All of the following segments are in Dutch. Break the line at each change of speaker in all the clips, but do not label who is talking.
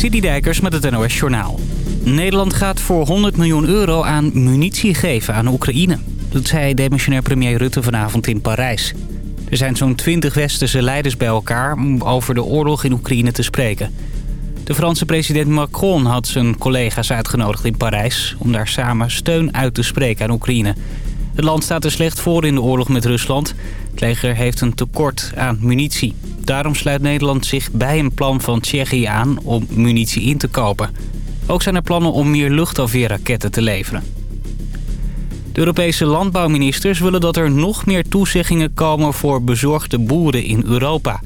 Dijkers met het NOS Journaal. Nederland gaat voor 100 miljoen euro aan munitie geven aan Oekraïne. Dat zei demissionair premier Rutte vanavond in Parijs. Er zijn zo'n 20 westerse leiders bij elkaar om over de oorlog in Oekraïne te spreken. De Franse president Macron had zijn collega's uitgenodigd in Parijs... om daar samen steun uit te spreken aan Oekraïne. Het land staat er slecht voor in de oorlog met Rusland. Het leger heeft een tekort aan munitie. Daarom sluit Nederland zich bij een plan van Tsjechië aan om munitie in te kopen. Ook zijn er plannen om meer luchtafweerraketten te leveren. De Europese landbouwministers willen dat er nog meer toezeggingen komen voor bezorgde boeren in Europa.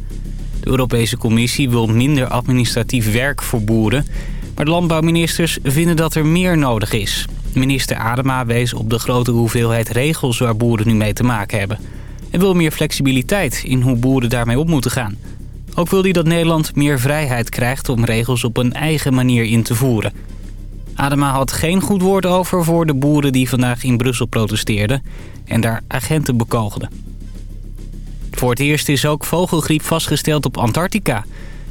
De Europese Commissie wil minder administratief werk voor boeren... maar de landbouwministers vinden dat er meer nodig is. Minister Adema wees op de grote hoeveelheid regels waar boeren nu mee te maken hebben... en wil meer flexibiliteit in hoe boeren daarmee op moeten gaan. Ook wil hij dat Nederland meer vrijheid krijgt om regels op een eigen manier in te voeren... Adema had geen goed woord over voor de boeren die vandaag in Brussel protesteerden en daar agenten bekogelden. Voor het eerst is ook vogelgriep vastgesteld op Antarctica.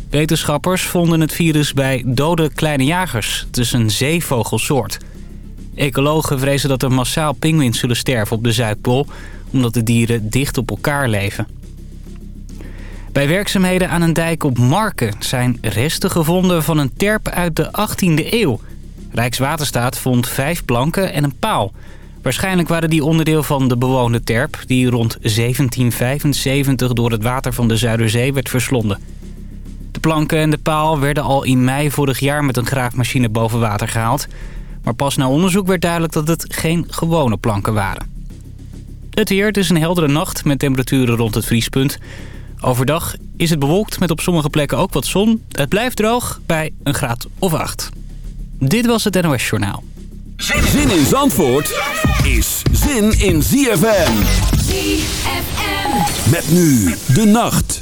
Wetenschappers vonden het virus bij dode kleine jagers. Is een zeevogelsoort. Ecologen vrezen dat er massaal pinguïns zullen sterven op de Zuidpool... omdat de dieren dicht op elkaar leven. Bij werkzaamheden aan een dijk op Marken zijn resten gevonden van een terp uit de 18e eeuw. Rijkswaterstaat vond vijf planken en een paal. Waarschijnlijk waren die onderdeel van de bewoonde terp... die rond 1775 door het water van de Zuiderzee werd verslonden. De planken en de paal werden al in mei vorig jaar met een graafmachine boven water gehaald. Maar pas na onderzoek werd duidelijk dat het geen gewone planken waren. Het weer, het is een heldere nacht met temperaturen rond het vriespunt. Overdag is het bewolkt met op sommige plekken ook wat zon. Het blijft droog bij een graad of acht. Dit was het NOS Journaal.
Zin in Zandvoort is zin in ZFM. ZFM. Met nu de nacht.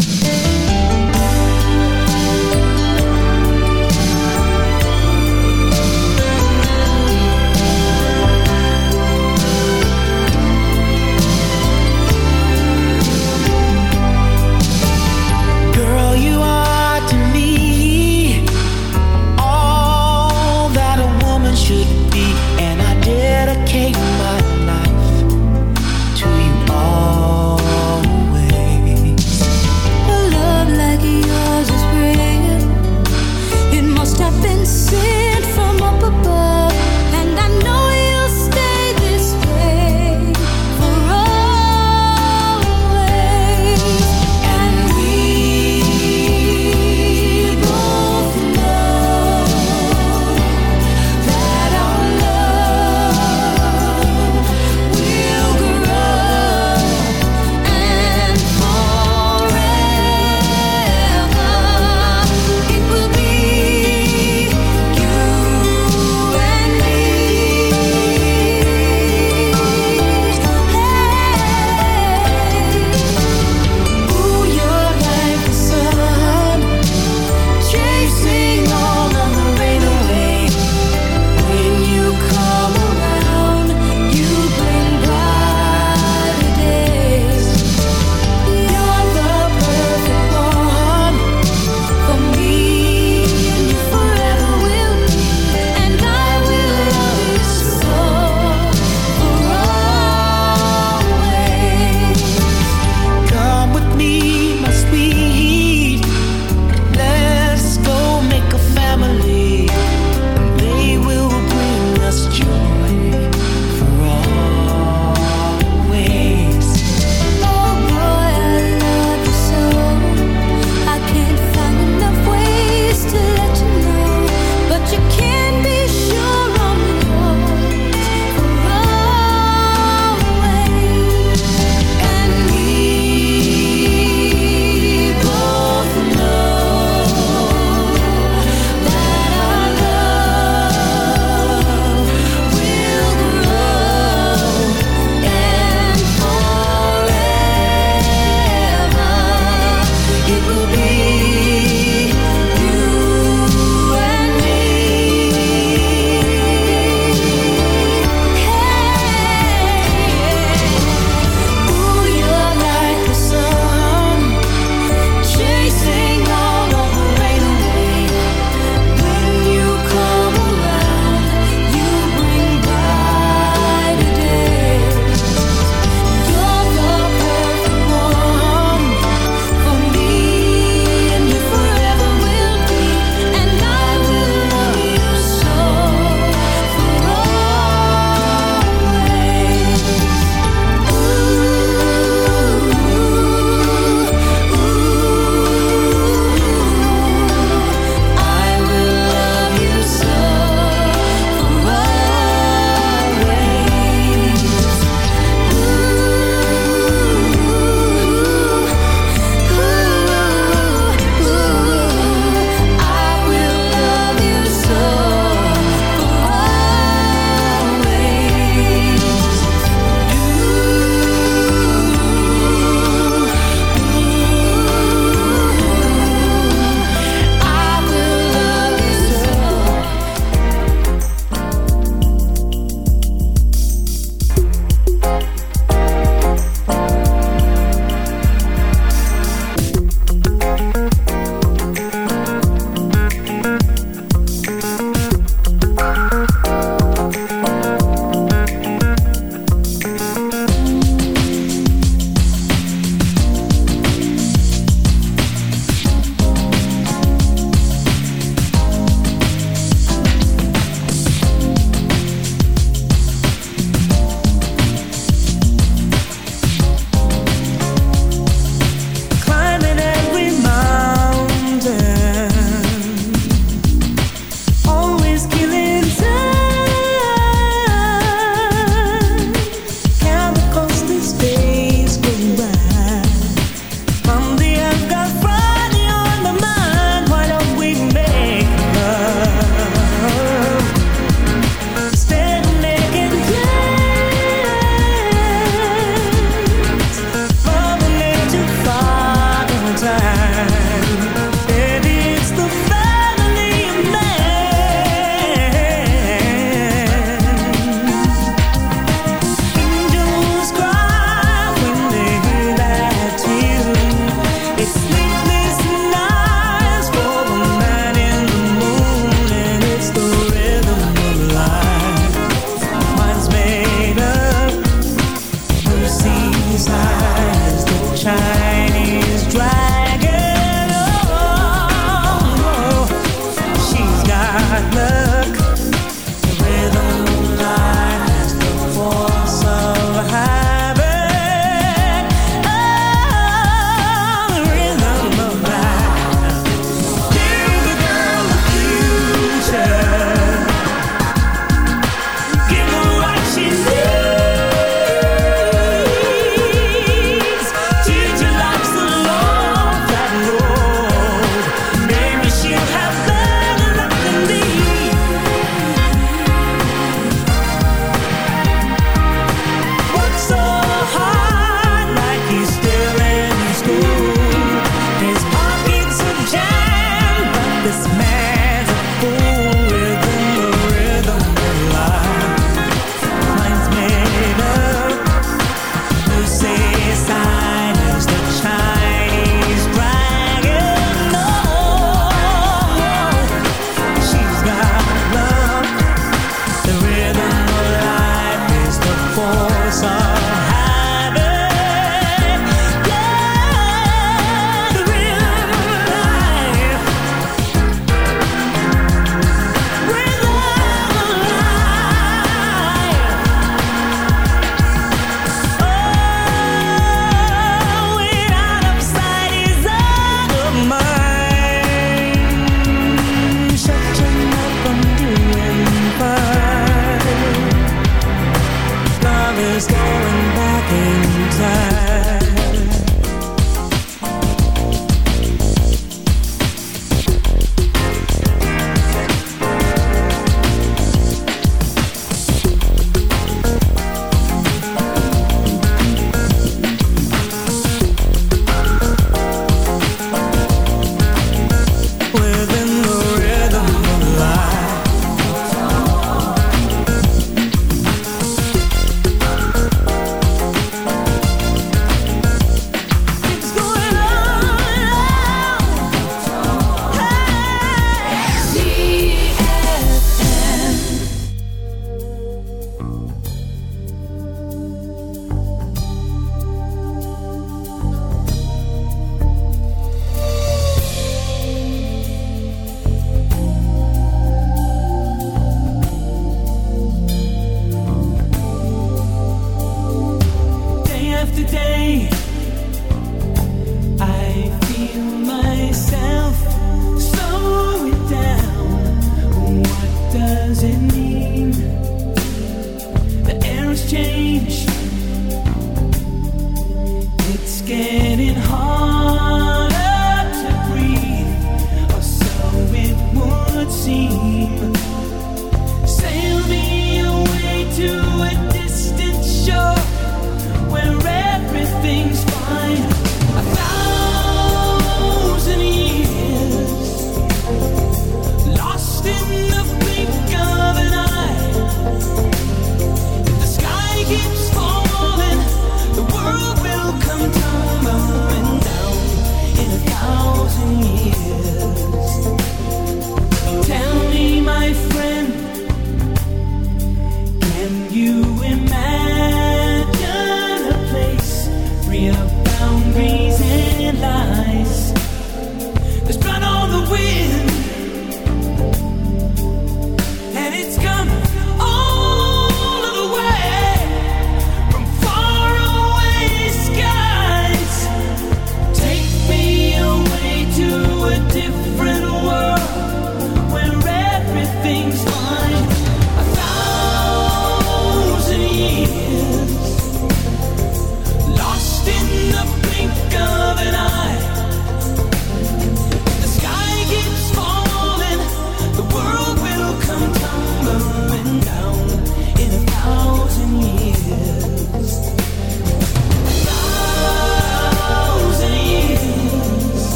in time.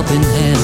helping hand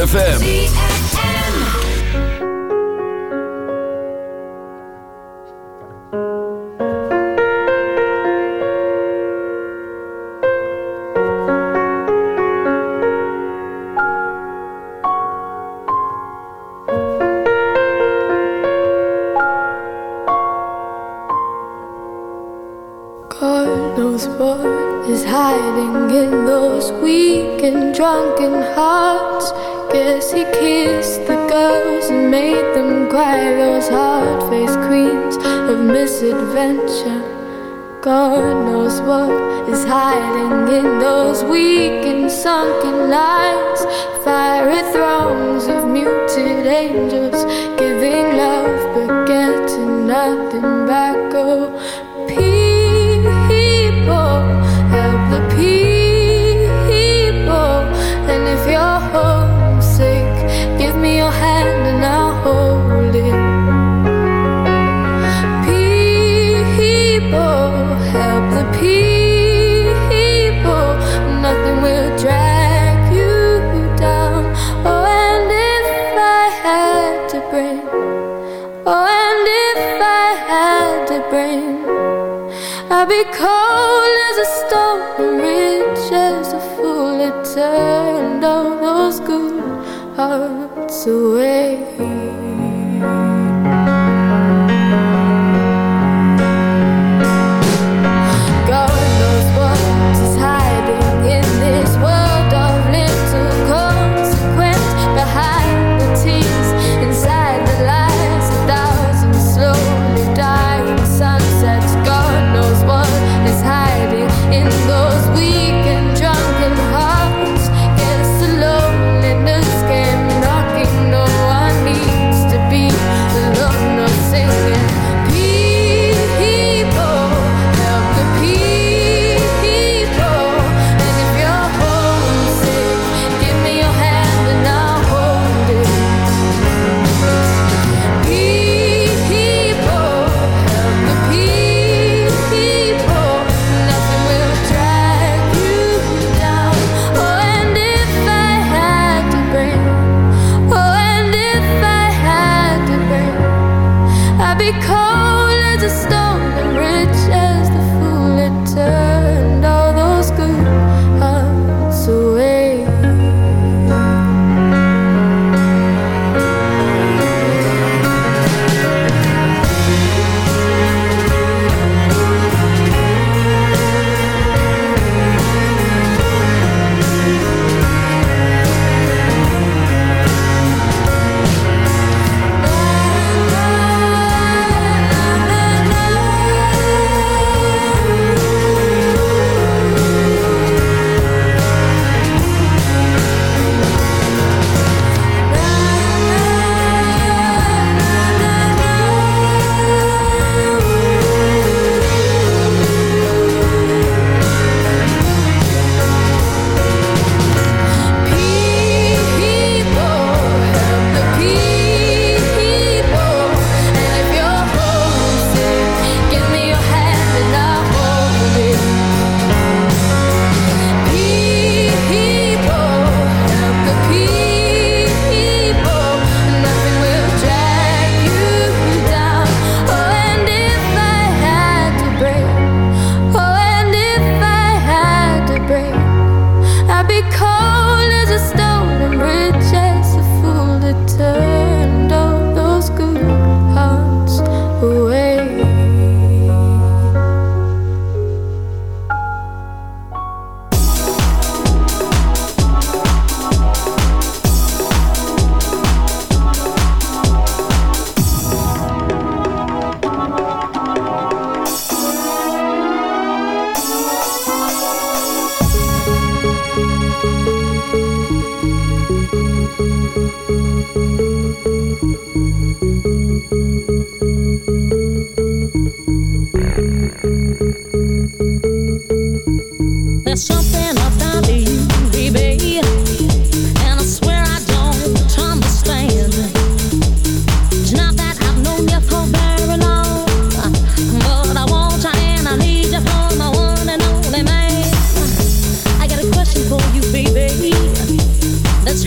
ZFM.
adventure. Turned all those good hearts away.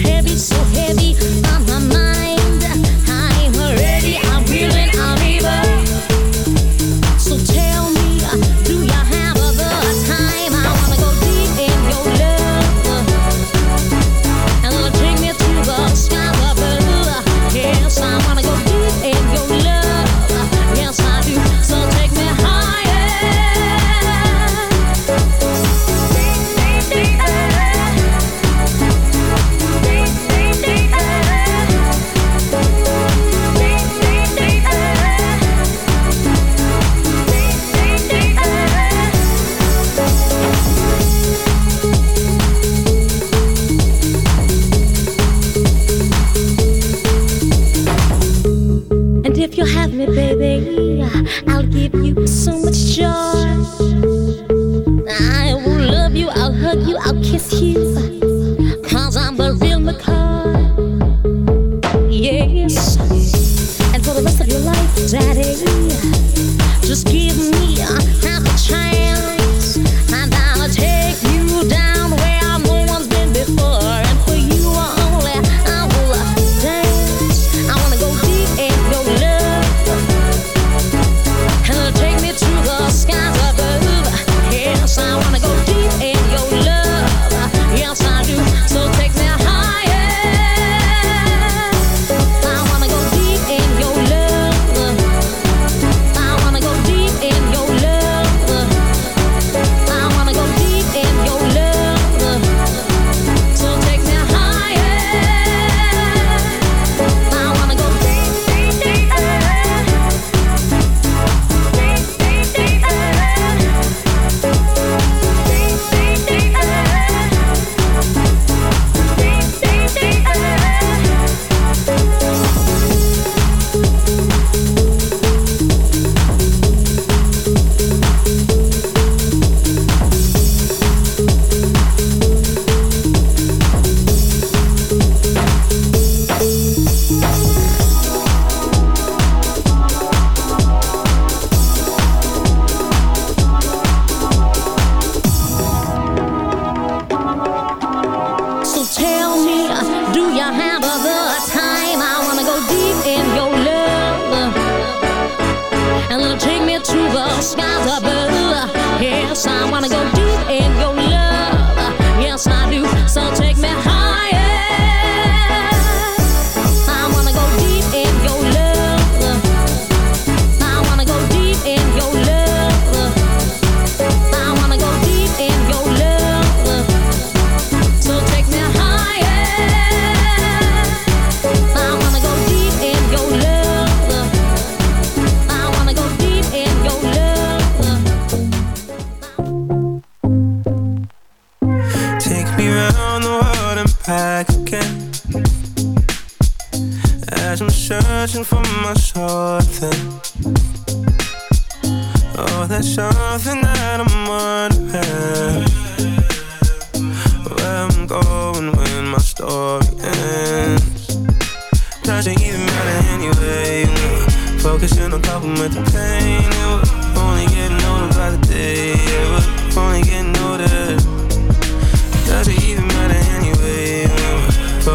heavy, so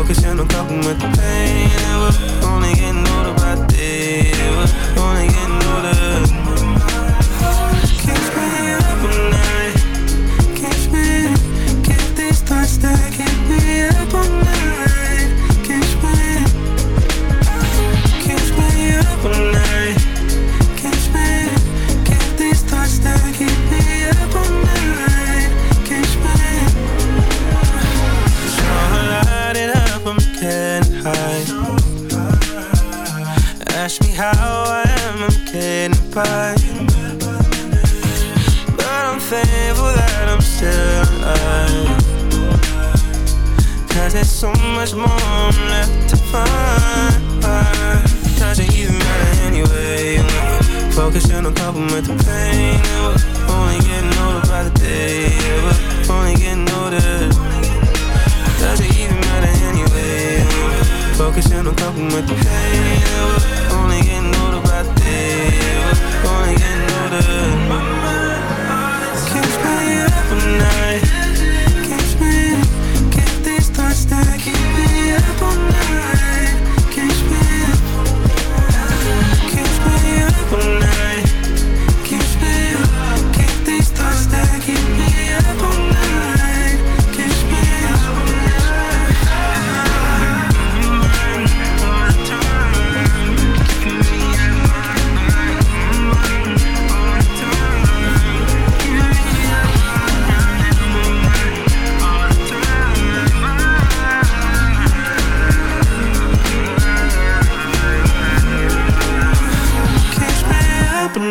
focusing on coping with the pain. And we're only getting older by the day. We're only getting older. much more I'm left to find. Does it even matter anyway. Focusing on coping with the pain. Yeah, only getting older by the day. Yeah, only getting older. Does it even matter anyway. Focusing on coping with the pain. Yeah, only getting older by the day. Yeah, only getting older. Keeps me up at night. Keeps me up, me up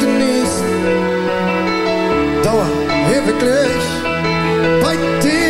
Moment genießen. Dauer ewiglich, bei dir